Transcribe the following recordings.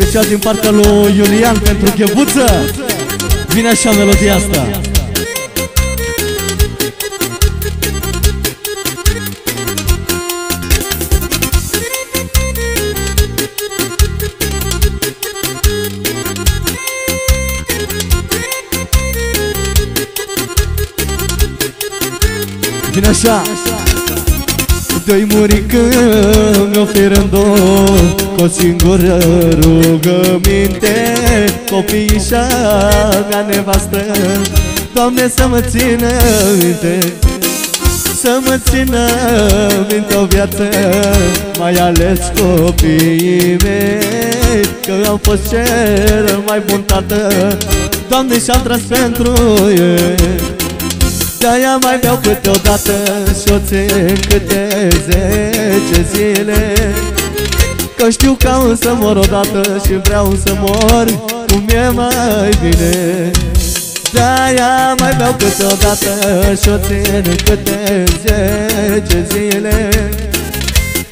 Și special din partea lui Iulian pentru Ghebuță. Vine așa melodia asta. Vine așa Doi muri când mi oferă Cu o singură rugăminte. Copiișa mea nevastă Doamne să mă țină minte. Să mă țină minte o viață Mai ales copiii mei Că am fost cel mai bun tată. Doamne și-am tras pentru ei de-aia mai beau câteodată și o țin câte zece zile. Că știu că am să mor odată și vreau să mor cum e mai bine. De-aia mai beau câteodată și o țin câte zece zile.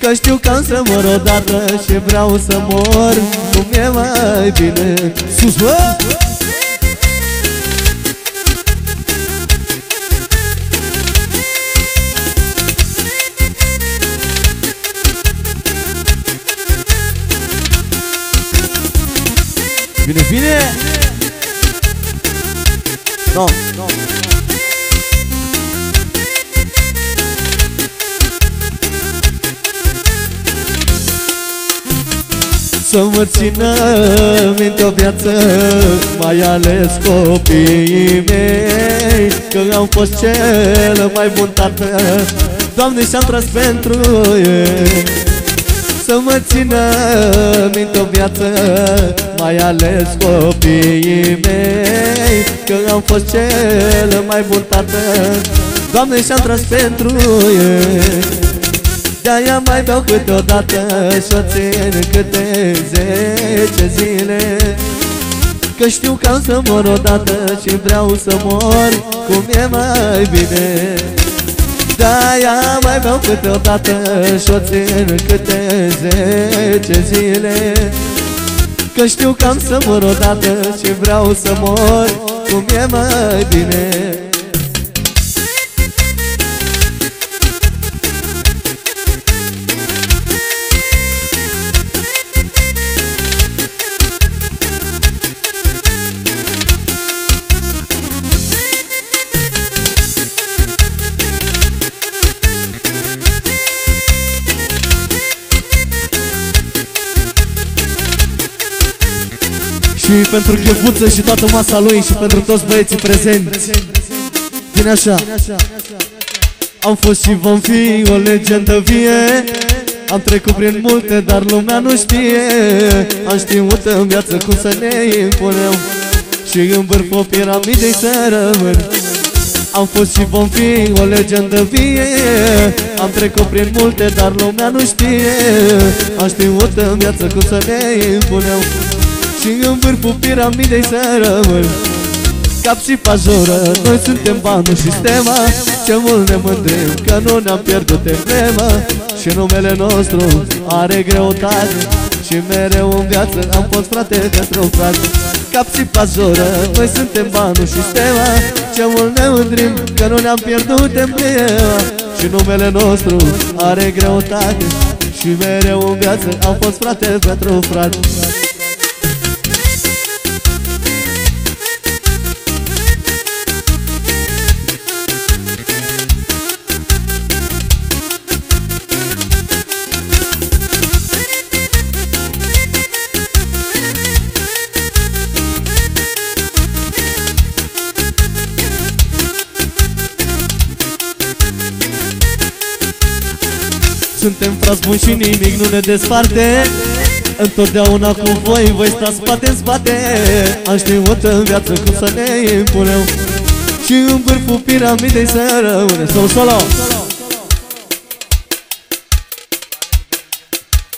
Că știu că am să mor odată și vreau să mor cum e mai bine. Sus, bă! Să mă țină minte o viață Mai ales copiii mei Că am fost cel mai bun tată. Doamne și-am tras pentru ei. Să mă țină minte o viață Mai ales copiii mei Că am fost cel mai bun tată. Doamne și-am tras pentru ei de-aia mai beau câteodată Și o țin câte zece zile. Că știu că am să mor odată Și vreau să mor cum e mai bine. De-aia mai beau câteodată Și o țin câte zece zile. Că știu că am să mor odată Și vreau să mor cum e mai bine Și pentru Ghevuță și toată masa lui Și pentru toți băieții prezenți. Vine așa. Am fost și vom fi o legendă vie. Am trecut prin multe, dar lumea nu știe. Am știut în viață cum să ne impunem. Și în vârful piramidei să rămân. Am fost și vom fi o legendă vie. Am trecut prin multe, dar lumea nu știe. Am știut în viață cum să ne impunem și în vârful piramidei să rămân. Cap și pajoră, noi suntem banul și stema Ce mult ne mândrim că nu ne-am pierdut emblema. Și numele nostru are greutate. Și mereu în viață am fost frate pentru frate Cap și pajoră, noi suntem banul și stema Ce mult ne mândrim că nu ne-am pierdut emblema. Și numele nostru are greutate. Și mereu în viață am fost frate pentru frate Suntem frați buni și nimic nu ne desparte. Întotdeauna cu voi, voi sta spate în spate. Am știut în viață cum să ne impunem. Și în vârful piramidei să rămâne Solo, solo!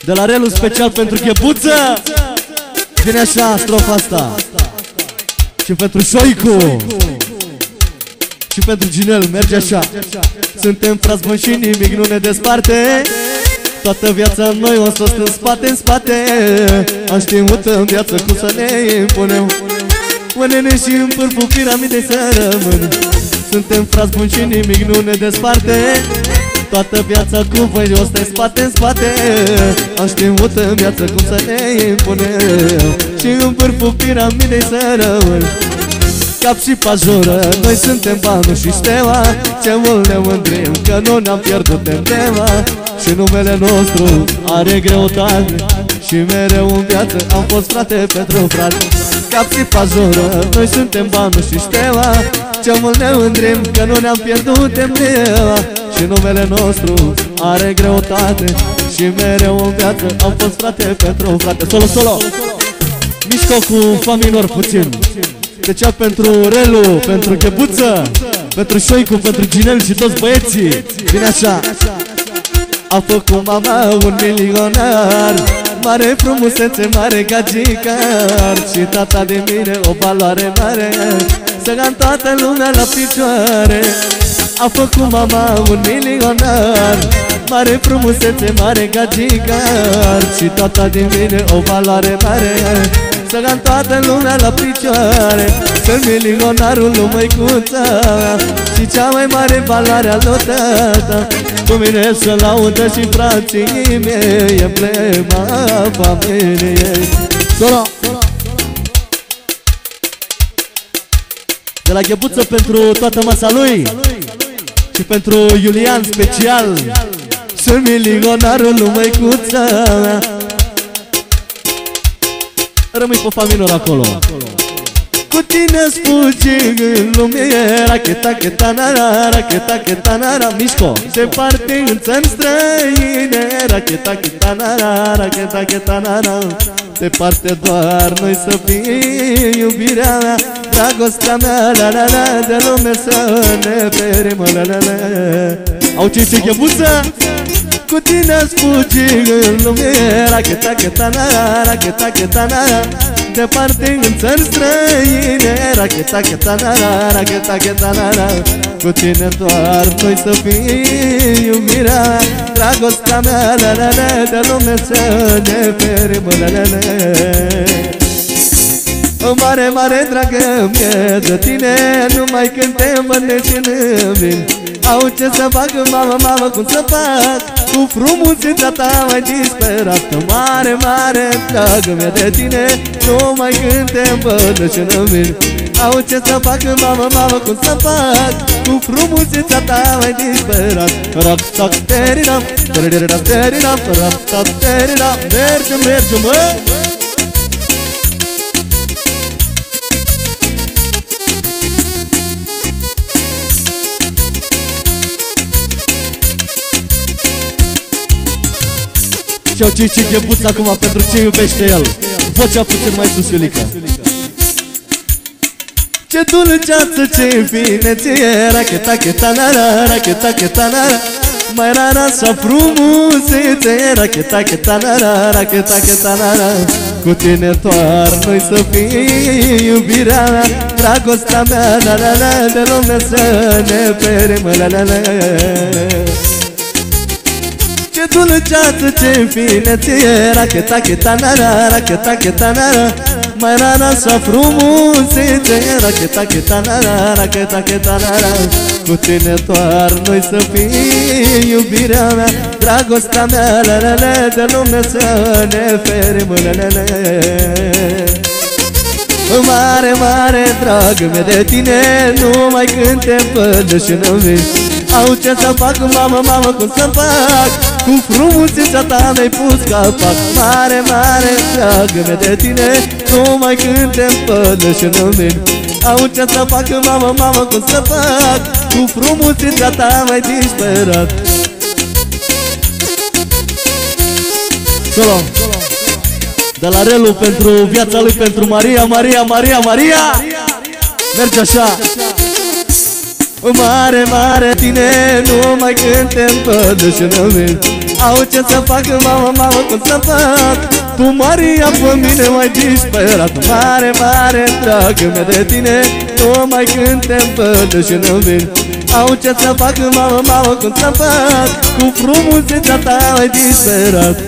De la Relu special pentru Ghebuță Vine așa strofa asta. Și pentru Șoicu Și pentru Ginel merge așa. Suntem frați buni și nimic nu ne desparte. Toată viața noi o să în spate, în spate. Am știut în viață cum să ne impunem. Mânene și în pârful piramidei să rămân Suntem frați buni și nimic nu ne desparte. Toată viața cu voi o în spate, în spate. Am știut în viață cum să ne impunem. Și în vârful piramidei să rămân Cap și pajură, noi suntem banul și șteva Ce mult ne mândrim că nu ne-am pierdut tema. Și numele nostru are greutate. Și mereu în viață am fost frate pentru frate Cap și pajură, noi suntem banul și șteva Ce mult ne mândrim că nu ne-am pierdut tema. Și numele nostru are greutate. Și mereu în viață am fost frate pentru frate Solo, solo! Mișco cu familior puțin Special pentru Relu, pentru Chebuță Pentru Șoicu, pentru Ginel și toți băieții. Vine așa. A făcut mama un milionar Mare frumusețe, mare gagicar. Și tata de mine o valoare mare Să toată lumea la picioare. A făcut mama un milionar Mare frumusețe, mare gagigar Și tata din mine o valoare mare Să am toată lumea la picioare Sunt milionarul lui măicuța. Și cea mai mare valoare a lui tata Cu mine să laudă și frații mei Emblema familiei. Sora! De la ghebuță pentru toată masa lui și pentru Iulian special Sunt milionarul lui măicuța Rămâi pe familior acolo. Cu tine sfugi în lume Racheta, cheta, nara, racheta, cheta, nara Mișco, parte în țări străine Racheta, cheta, nara, racheta, cheta, nara parte doar noi să fim iubirea mea Dragostea mea, la la la De lume să ne ferim, la la la. Au ce ce ghebuță? Cu tine sfugi în lume Racheta, cheta, nara, racheta, cheta, nara Departe în țări străine Racheta, cheta, nara, racheta, cheta, nara Cu tine doar noi să fim iubirea Dragostea mea, la la la De lume să ne ferim, la la la. O mare, mare dragă mie de tine Numai când te mănânci în vin Au ce să fac, mamă, mamă, cum să fac cu frumusețea ta mai disperată Mare, mare dragă mea de tine. Numai când te îmbădășenă mine Au ce să fac, mamă, mamă, cum să fac? Cu frumusețea ta mai disperat Rac, tac, terinam, terinam, terinam, rac, tac, terinam Mergem, mergem, mă! Și au cici ghebuț acum pentru ce iubește el. Vocea puțin mai sus, Iulica. Ce dulceață, ce finețe Racheta, cheta, nara, racheta, cheta, nara Mai rara sa frumusețe Racheta, cheta, nara, racheta, cheta, nara Cu tine doar noi să fim iubirea mea Dragostea mea, la la la De lume să ne ferim, la la la ce dulceață, ce finețe Racheta, cheta, nara, racheta, cheta, nara Mai rara sa frumusețe. Racheta, cheta, nara, racheta, cheta, nara Cu tine doar noi să fim iubirea mea. Dragostea mea, la la la De lume să ne ferim, la la la Mare, mare drag mea de tine Numai când te văd și nu vin Au ce să fac, mamă, mamă, cum să fac cu frumusețea ta mi-ai pus capac. Mare, mare, dragă mea de tine Numai când te împădă și nu vin Au ce să fac, mamă, mamă, cum să fac? Cu frumusețea ta mai disperat. Solo. De la Relu pentru viața lui, pentru Maria, Maria, Maria, Maria! Merge așa Mare, mare tine, numai când te împădă și nu vin Au ce să fac, mamă, mamă, cum să fac? Cu Maria pe mine mai disperat. Mare, mare, dragă mea de tine Numai când te împădă și nu vin Au ce să fac, mamă, mamă, cum să fac? Cu frumusețea ta ai disperat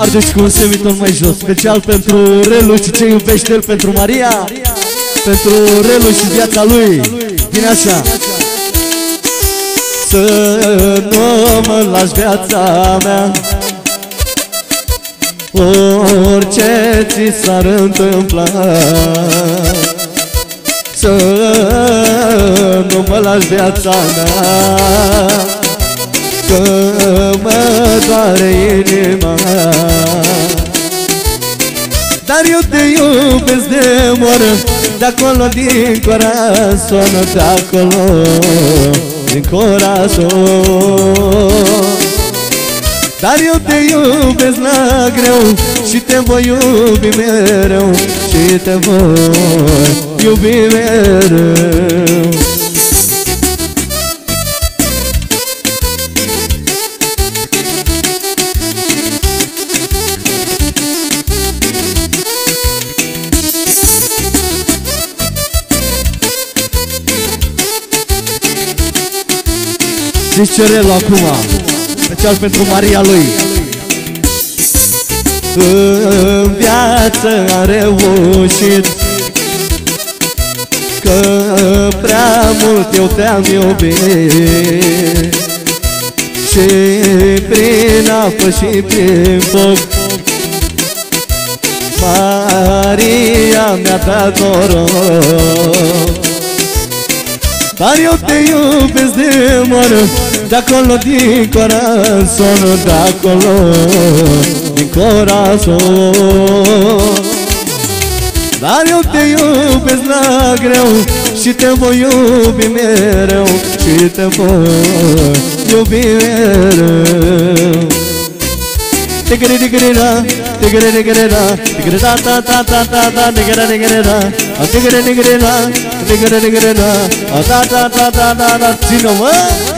Ardești cu un semiton mai jos Special pentru Relu și ce iubește el Pentru Maria? Pentru Relu și viața lui. Vine așa. Să nu mă lași viața mea. Orice ți s-ar întâmpla. Să nu mă lași viața mea Că mă doare inima. Dar eu te iubesc de moară De acolo din corazon De acolo din corazon. Dar eu te iubesc la greu Și te voi iubi mereu Și te voi iubi mereu Zici cerelul acum. Special pentru Maria lui. În viață a reușit. Că prea mult eu te-am iubit. Și prin apă și prin foc Maria mi-a dat noroc dar eu te iubesc de moară De acolo din corazon De acolo din corazon. Dar eu te iubesc la greu Și te voi iubi mereu Și te voi iubi mereu. Tigri tigri da, tigri tigri da, tigri da ta ta ta ta ta, tigri tigri da, tigri tigri da, tigri tigri da, ta ta ta ta ta ta,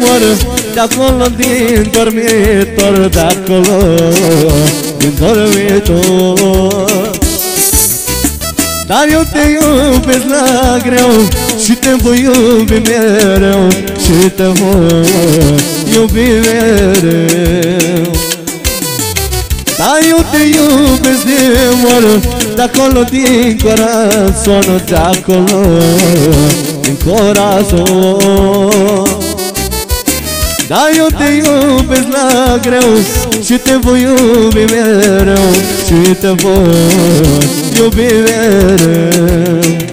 moară De acolo din dormitor De acolo din dormitor. Dar eu te iubesc la greu Și te voi iubi mereu Și te voi iubi mereu. Dar eu te iubesc de moară De acolo din corazon De acolo din corazon Da, eu te iubesc la greu Și te voi iubi mereu Și te voi iubi mereu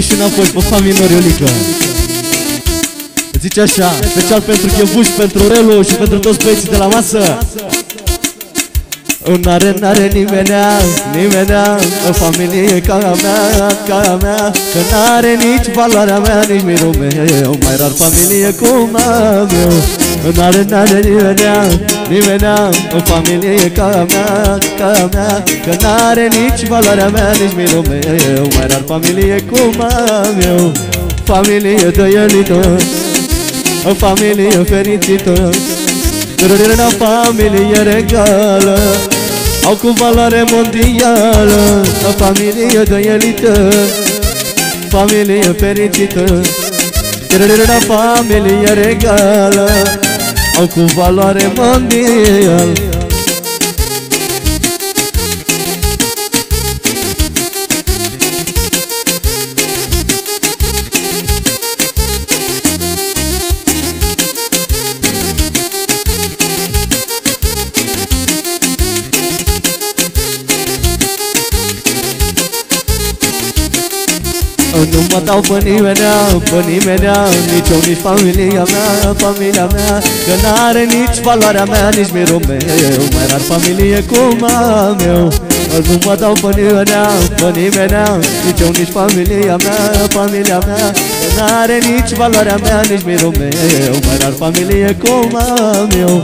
Hai și înapoi pe familie Iolică Zice așa, special pentru Chevuș, pentru Relu și pentru toți băieții de la masă. N-are, n-are nimenea, nimenea O familie ca a mea, ca a mea. Că n-are nici valoarea mea, nici mirul meu Mai rar familie cum am eu N-are, n-are nimenea, nimenea O familie ca a mea, ca a mea Că n-are nici valoarea mea, nici mirul meu. Mai rar familie cum am eu Familie tăielită O familie fericită Râna familie regală Au cu valoare mondială O familie de elită Familie fericită. Cerere familie regală Au cu valoare mondială Nu mă dau pe nimenea, pe nimenea Nici eu, nici familia mea, familia mea. Că n-are nici valoarea mea, nici mirul meu. Mai rar familie cum am eu. Nu mă dau pe nimenea, pe nimenea Nici eu, nici familia mea, familia mea. Că n-are nici valoarea mea, nici mirul meu. Mai rar familie cum am eu.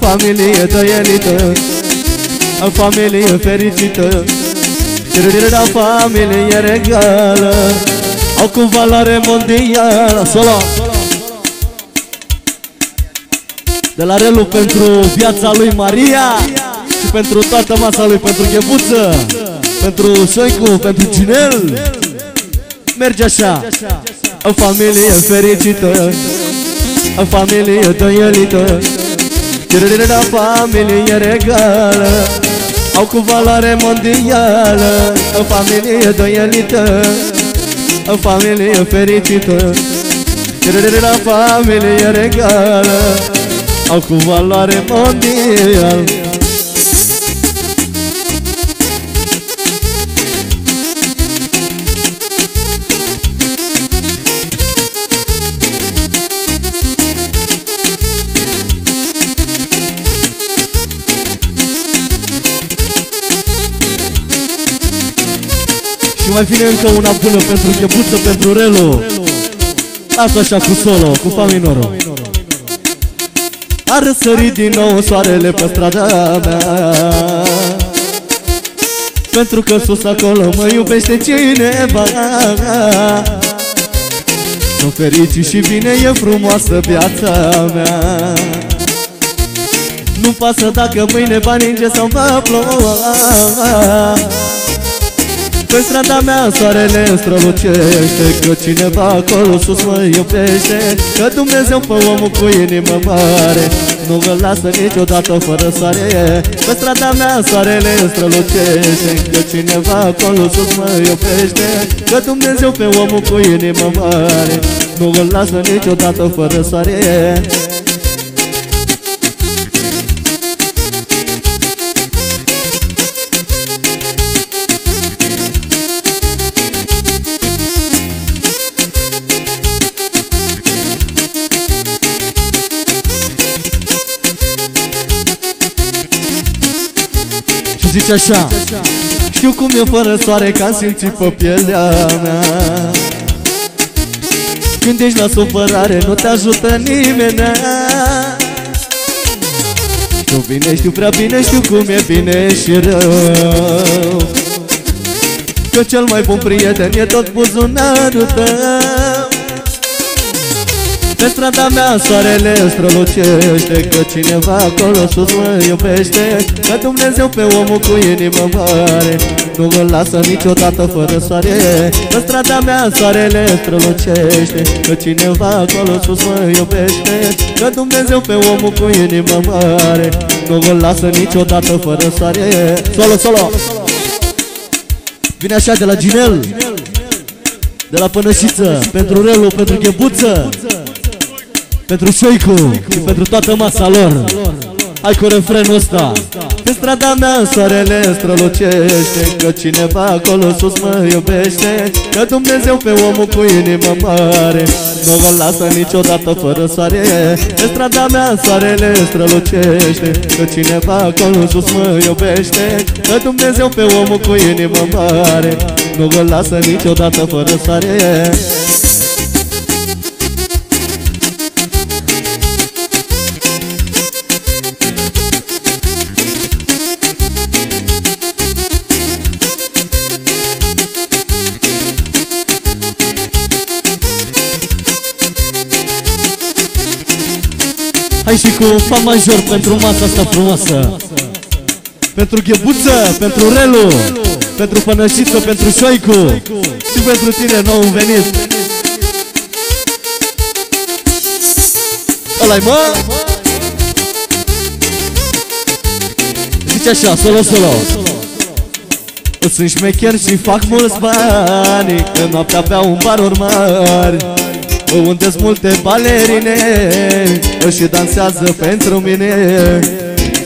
Familie tăielită Familie fericită. Tiririrea familie regală Au cu valoare mondială Solo De la Relu pentru viața lui Maria Și pentru toată masa lui Pentru Ghebuță Pentru Soicu, pentru Ginel. Merge așa. O familie fericită O familie tăielită Tiririrea familie regală. Au cu valoare mondială O familie doielită O familie fericită. La familie regală. Au cu valoare mondială mai vine încă una bună pentru Ghebuță, pentru Relu. Lasă așa cu solo, cu fa minorul A răsărit din nou soarele pe strada mea. Pentru că sus acolo mă iubește cineva. Sunt fericit și bine, e frumoasă viața mea. Nu pasă dacă mâine bani înge sau mă plouă pe strada mea soarele strălucește Că cineva acolo sus mă iubește Că Dumnezeu pe omul cu inimă mare Nu mă lasă niciodată fără soare. Pe strada mea soarele strălucește Că cineva acolo sus mă iubește Că Dumnezeu pe omul cu inimă mare Nu mă lasă niciodată fără soare zice așa Știu cum e fără soare că am simțit pe pielea mea. Când ești la supărare nu te ajută nimeni. Știu bine, știu prea bine, știu cum e bine și rău. Că cel mai bun prieten e tot buzunarul tău pe strada mea soarele strălucește Că cineva acolo sus mă iubește Că Dumnezeu pe omul cu inimă mare Nu mă lasă niciodată fără soare. Pe strada mea soarele strălucește Că cineva acolo sus mă iubește Că Dumnezeu pe omul cu inimă mare Nu mă lasă niciodată fără soare. Solo, solo! Vine așa de la Ginel De la Pănășiță Pentru Relu, pentru Ghebuță pentru Șoicu și pentru toată masa lor. Hai cu refrenul ăsta. Pe strada mea soarele strălucește Că cineva acolo sus mă iubește Că Dumnezeu pe omul cu inimă mare Nu vă lasă niciodată fără soare. Pe strada mea soarele strălucește Că cineva acolo sus mă iubește Că Dumnezeu pe omul cu inimă mare Nu vă lasă niciodată fără soare Hai și cu fa major pentru masa asta frumoasă. Pentru Ghebuță, pentru Relu Pentru Pănășiță, pentru Șoicu Și pentru tine nou venit. Ăla mă? Zice așa, solo, solo. Sunt șmecher și fac mulți bani În noaptea pe un baruri mari unde multe balerine Și dansează pentru mine.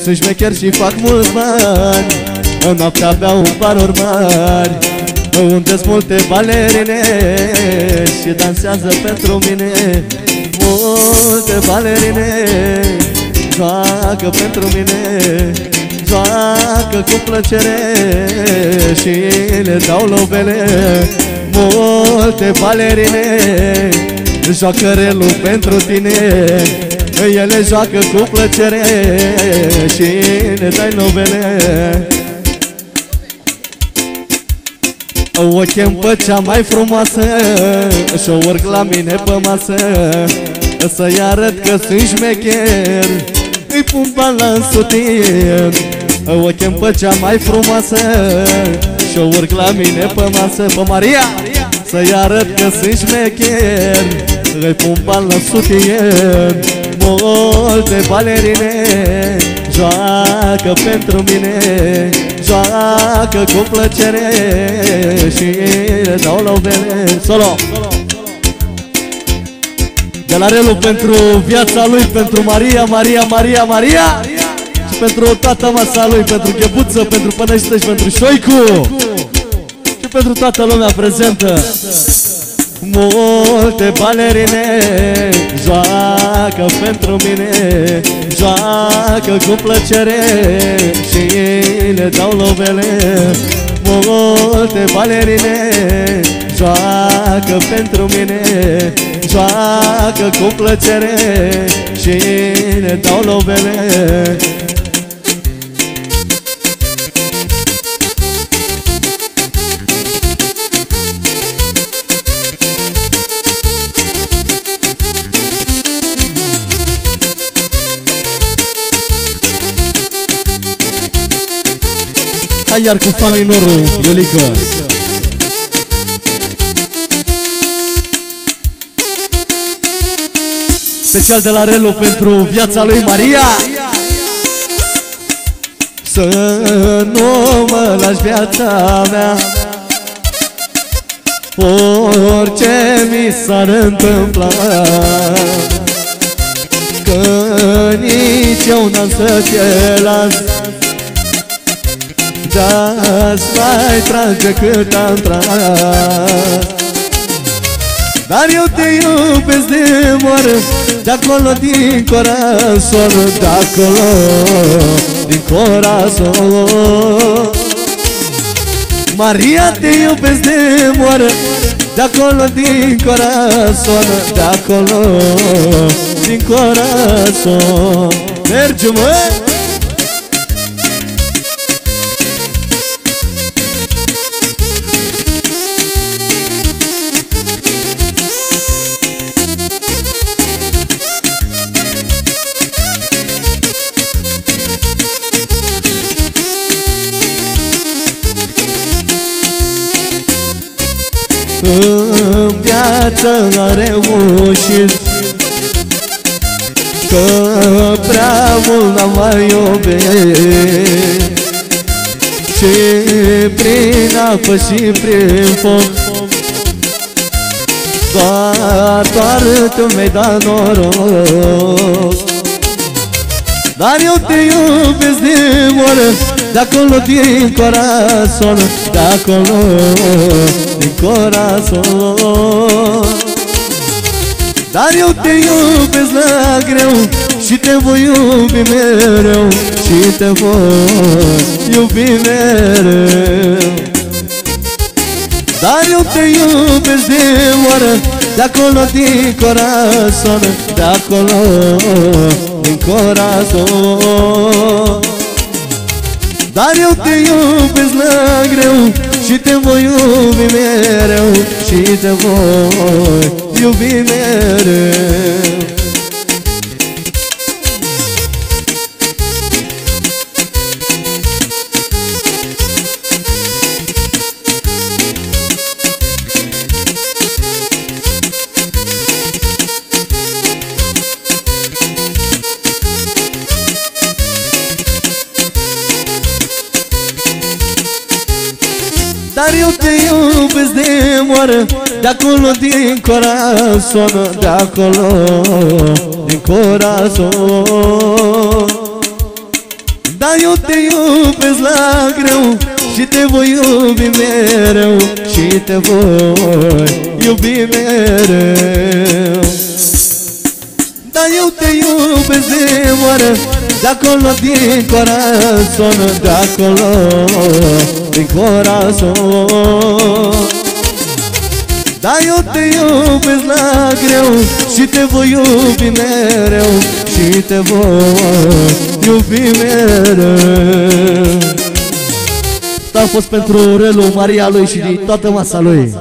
Sunt șmecher și fac mulți bani În noaptea beau baruri mari unde multe balerine Și dansează pentru mine. Multe balerine Joacă pentru mine Joacă cu plăcere Și le dau lovele. Multe balerine Joacă relu pentru tine Ele joacă cu plăcere Și ne dai novele O chem pe cea mai frumoasă Și-o urc la mine pe masă Să-i arăt că sunt șmecher. Îi pun bani la însutit O chem pe cea mai frumoasă Și-o urc la mine pe masă. Pe Maria Să-i arăt că sunt șmecher Îi pun bani la sutien Multe balerine. Joacă pentru mine Joacă cu plăcere. Și le dau lovele Solo! De la Relu pentru viața lui Pentru Maria, Maria, Maria, Maria. Și pentru toată masa lui Pentru Ghebuță, pentru Pănăștă și pentru Șoicu. Și pentru toată lumea prezentă Multe balerine Joacă pentru mine Joacă cu plăcere Și le dau lovele. Multe balerine Joacă pentru mine Joacă cu plăcere Și le dau lovele iar cu fanii norul, Iolică Special de la Relu pentru viața lui Maria. Să nu mă lași viața mea. Orice mi s-ar întâmpla. Că nici eu n-am să te las Dați mai trage cât am tras. Dar eu te iubesc de moară De acolo din corazon De acolo din corazon. Maria te iubesc de moară De acolo din corazon De acolo din corazon. Merge măi În viață a reușit Că prea mult n-am mai iubit. Și prin apă și prin foc. Doar, doar tu mi-ai dat noroc. Dar eu te iubesc de moară De acolo din corazon De acolo. din corazon. Dar eu te iubesc la greu Și te voi iubi mereu Și te voi iubi mereu. Dar eu te iubesc de oară De acolo din corazon De acolo din corazon. Dar eu te iubesc la greu și te voi iubi mereu Și te voi iubi mereu iubesc de moară De acolo din corazon De acolo din corazon. Dar eu te iubesc la greu Și te voi iubi mereu Și te voi iubi mereu. Dar eu te iubesc de moară De acolo din corazon De acolo din corazon. Da, eu te iubesc la greu Și te voi iubi mereu Și te voi iubi mereu. Asta a fost pentru Relu, Maria lui și toată masa lui